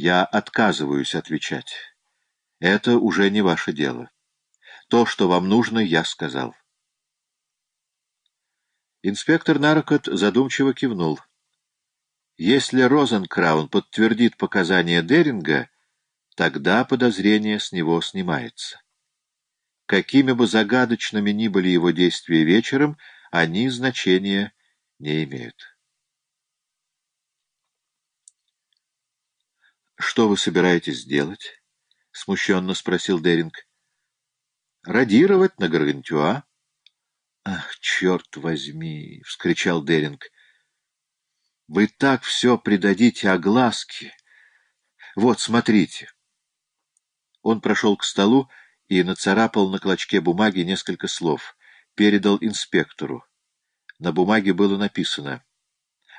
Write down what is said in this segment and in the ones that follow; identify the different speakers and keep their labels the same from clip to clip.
Speaker 1: Я отказываюсь отвечать. Это уже не ваше дело. То, что вам нужно, я сказал. Инспектор Наркот задумчиво кивнул. Если Розенкраун подтвердит показания Деринга, тогда подозрение с него снимается. Какими бы загадочными ни были его действия вечером, они значения не имеют. «Что вы собираетесь делать?» — смущенно спросил Деринг. «Радировать на Гаргантюа». «Ах, черт возьми!» — вскричал Деринг. «Вы так все придадите огласке! Вот, смотрите!» Он прошел к столу и нацарапал на клочке бумаги несколько слов. Передал инспектору. На бумаге было написано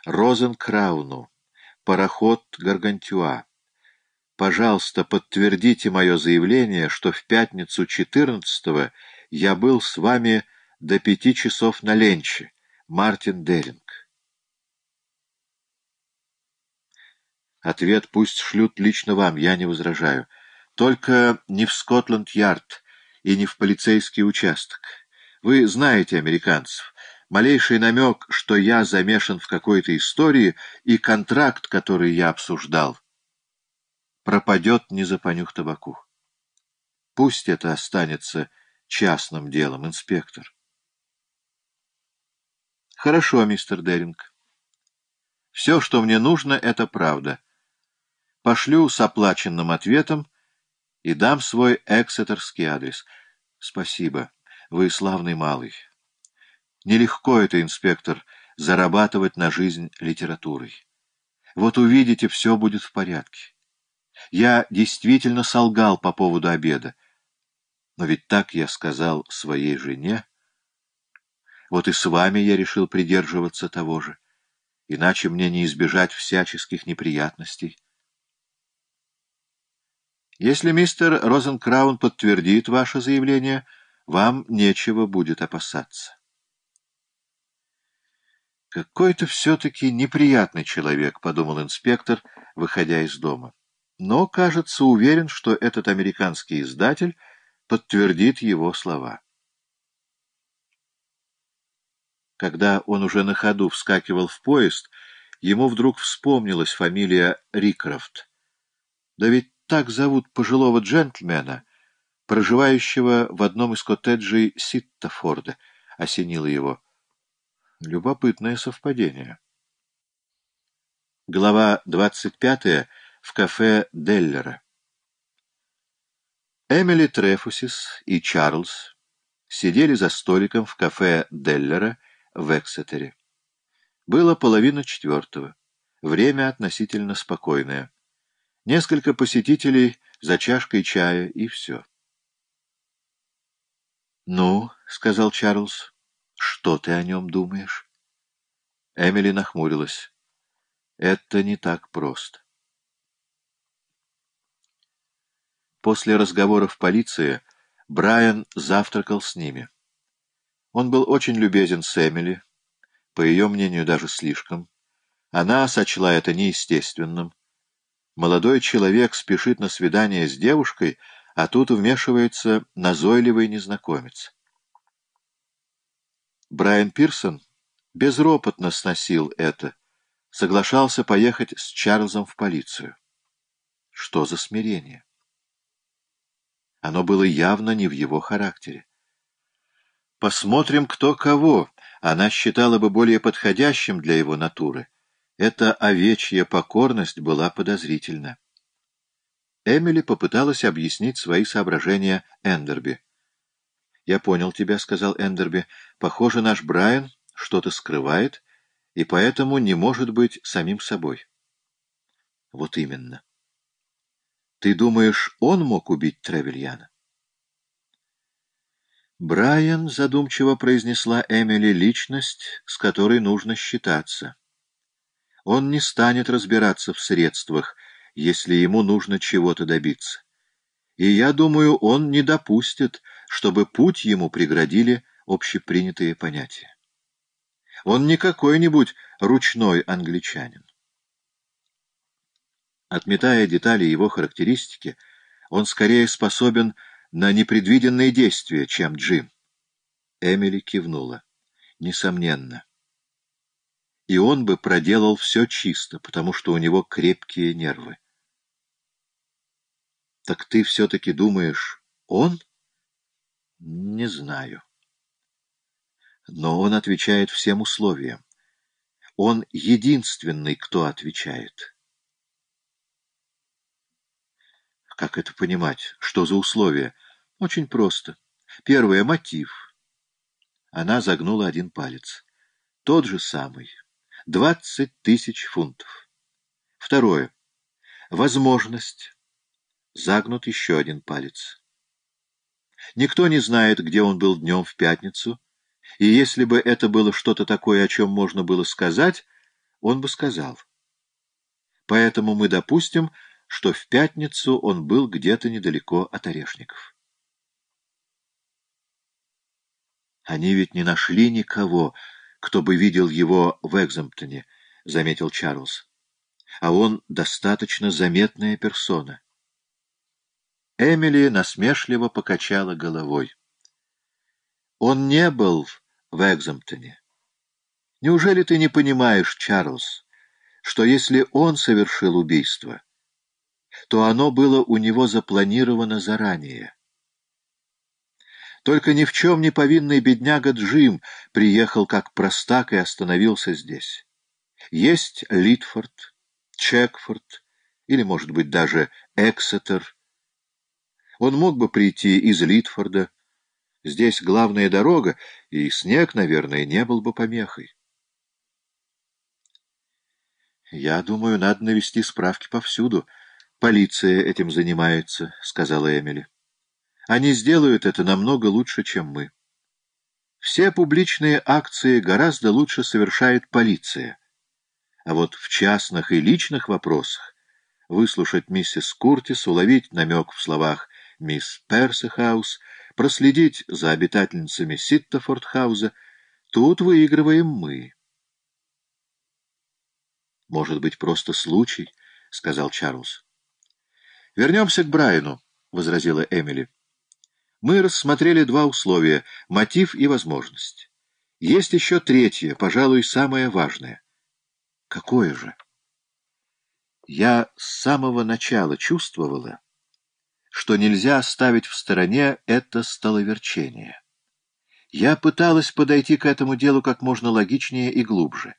Speaker 1: «Розенкрауну, пароход Гаргантюа». Пожалуйста, подтвердите мое заявление, что в пятницу 14-го я был с вами до пяти часов на ленче. Мартин Деринг. Ответ пусть шлют лично вам, я не возражаю. Только не в Скотланд-Ярд и не в полицейский участок. Вы знаете американцев. Малейший намек, что я замешан в какой-то истории, и контракт, который я обсуждал — пропадет, не запонюх табаку. Пусть это останется частным делом, инспектор. Хорошо, мистер Деринг. Все, что мне нужно, это правда. Пошлю с оплаченным ответом и дам свой эксетерский адрес. Спасибо. Вы славный малый. Нелегко это, инспектор, зарабатывать на жизнь литературой. Вот увидите, все будет в порядке. Я действительно солгал по поводу обеда. Но ведь так я сказал своей жене. Вот и с вами я решил придерживаться того же. Иначе мне не избежать всяческих неприятностей. Если мистер Розенкраун подтвердит ваше заявление, вам нечего будет опасаться. «Какой-то все-таки неприятный человек», — подумал инспектор, выходя из дома но, кажется, уверен, что этот американский издатель подтвердит его слова. Когда он уже на ходу вскакивал в поезд, ему вдруг вспомнилась фамилия Рикрофт. Да ведь так зовут пожилого джентльмена, проживающего в одном из коттеджей Ситтафорда, осенило его. Любопытное совпадение. Глава двадцать пятая в кафе Деллера. Эмили Трефусис и Чарльз сидели за столиком в кафе Деллера в Эксетере. Было половина четвертого. Время относительно спокойное. Несколько посетителей за чашкой чая, и все. «Ну», — сказал Чарльз, — «что ты о нем думаешь?» Эмили нахмурилась. «Это не так просто». После разговора в полиции Брайан завтракал с ними. Он был очень любезен с Эмили, по ее мнению, даже слишком. Она сочла это неестественным. Молодой человек спешит на свидание с девушкой, а тут вмешивается назойливый незнакомец. Брайан Пирсон безропотно сносил это, соглашался поехать с Чарльзом в полицию. Что за смирение? Оно было явно не в его характере. Посмотрим, кто кого. Она считала бы более подходящим для его натуры. Эта овечья покорность была подозрительна. Эмили попыталась объяснить свои соображения Эндерби. «Я понял тебя», — сказал Эндерби. «Похоже, наш Брайан что-то скрывает, и поэтому не может быть самим собой». «Вот именно». Ты думаешь, он мог убить Тревельяна? Брайан, задумчиво произнесла Эмили, личность, с которой нужно считаться. Он не станет разбираться в средствах, если ему нужно чего-то добиться. И я думаю, он не допустит, чтобы путь ему преградили общепринятые понятия. Он не какой-нибудь ручной англичанин. Отметая детали его характеристики, он скорее способен на непредвиденные действия, чем Джим. Эмили кивнула. Несомненно. И он бы проделал все чисто, потому что у него крепкие нервы. Так ты все-таки думаешь, он? Не знаю. Но он отвечает всем условиям. Он единственный, кто отвечает. Как это понимать? Что за условия? Очень просто. Первое — мотив. Она загнула один палец. Тот же самый. Двадцать тысяч фунтов. Второе. Возможность. Загнут еще один палец. Никто не знает, где он был днем в пятницу, и если бы это было что-то такое, о чем можно было сказать, он бы сказал. Поэтому мы допустим, что в пятницу он был где-то недалеко от Орешников. Они ведь не нашли никого, кто бы видел его в Экзамптоне, — заметил Чарльз. А он достаточно заметная персона. Эмили насмешливо покачала головой. Он не был в Экзамптоне. Неужели ты не понимаешь, Чарльз, что если он совершил убийство, то оно было у него запланировано заранее? Только ни в чем не повинный бедняга Джим приехал как простак и остановился здесь. Есть Литфорд, Чекфорд или, может быть, даже Эксетер — он мог бы прийти из Литфорда. Здесь главная дорога, и снег, наверное, не был бы помехой. «Я думаю, надо навести справки повсюду. Полиция этим занимается», — сказала Эмили. «Они сделают это намного лучше, чем мы. Все публичные акции гораздо лучше совершает полиция. А вот в частных и личных вопросах выслушать миссис Куртис, уловить намек в словах мисс Персехаус, проследить за обитательницами Ситтофордхауза, тут выигрываем мы. «Может быть, просто случай», — сказал Чарльз. «Вернемся к Брайану», — возразила Эмили. «Мы рассмотрели два условия — мотив и возможность. Есть еще третье, пожалуй, самое важное. Какое же? Я с самого начала чувствовала, что нельзя оставить в стороне это столоверчение. Я пыталась подойти к этому делу как можно логичнее и глубже.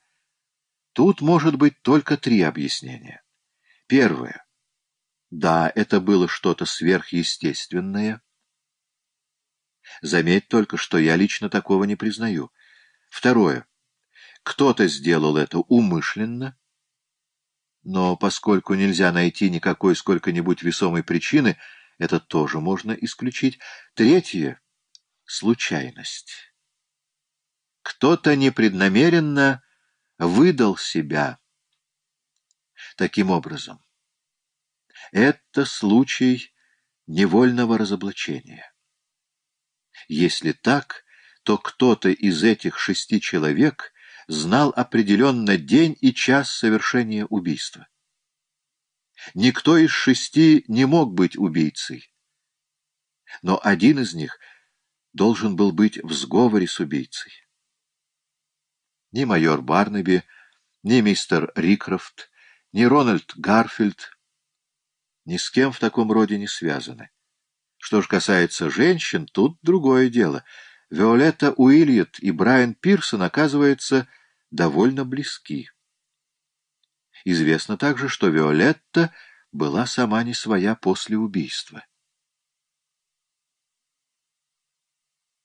Speaker 1: Тут может быть только три объяснения. Первое. Да, это было что-то сверхъестественное. Заметь только, что я лично такого не признаю. Второе. Кто-то сделал это умышленно, но поскольку нельзя найти никакой сколько-нибудь весомой причины, это тоже можно исключить. Третье — случайность. Кто-то непреднамеренно выдал себя таким образом. Это случай невольного разоблачения. Если так, то кто-то из этих шести человек знал определенно день и час совершения убийства. Никто из шести не мог быть убийцей. Но один из них должен был быть в сговоре с убийцей. Ни майор Барнаби, ни мистер Рикрофт, ни Рональд Гарфилд ни с кем в таком роде не связаны. Что же касается женщин, тут другое дело. Виолетта Уильят и Брайан Пирсон, оказывается, довольно близки. Известно также, что Виолетта была сама не своя после убийства.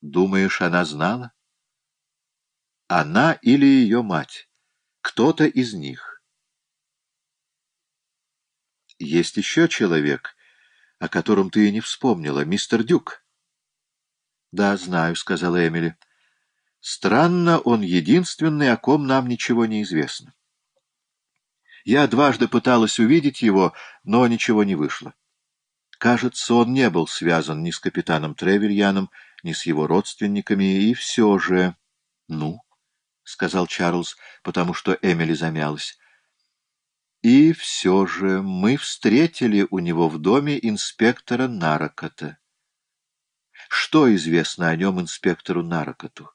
Speaker 1: Думаешь, она знала? Она или ее мать? Кто-то из них. Есть еще человек, о котором ты и не вспомнила, мистер Дюк. Да, знаю, — сказала Эмили. Странно, он единственный, о ком нам ничего не известно. Я дважды пыталась увидеть его, но ничего не вышло. Кажется, он не был связан ни с капитаном Тревельяном, ни с его родственниками, и все же... — Ну, — сказал Чарльз, потому что Эмили замялась. И все же мы встретили у него в доме инспектора Нарокота. Что известно о нем инспектору Нарокоту?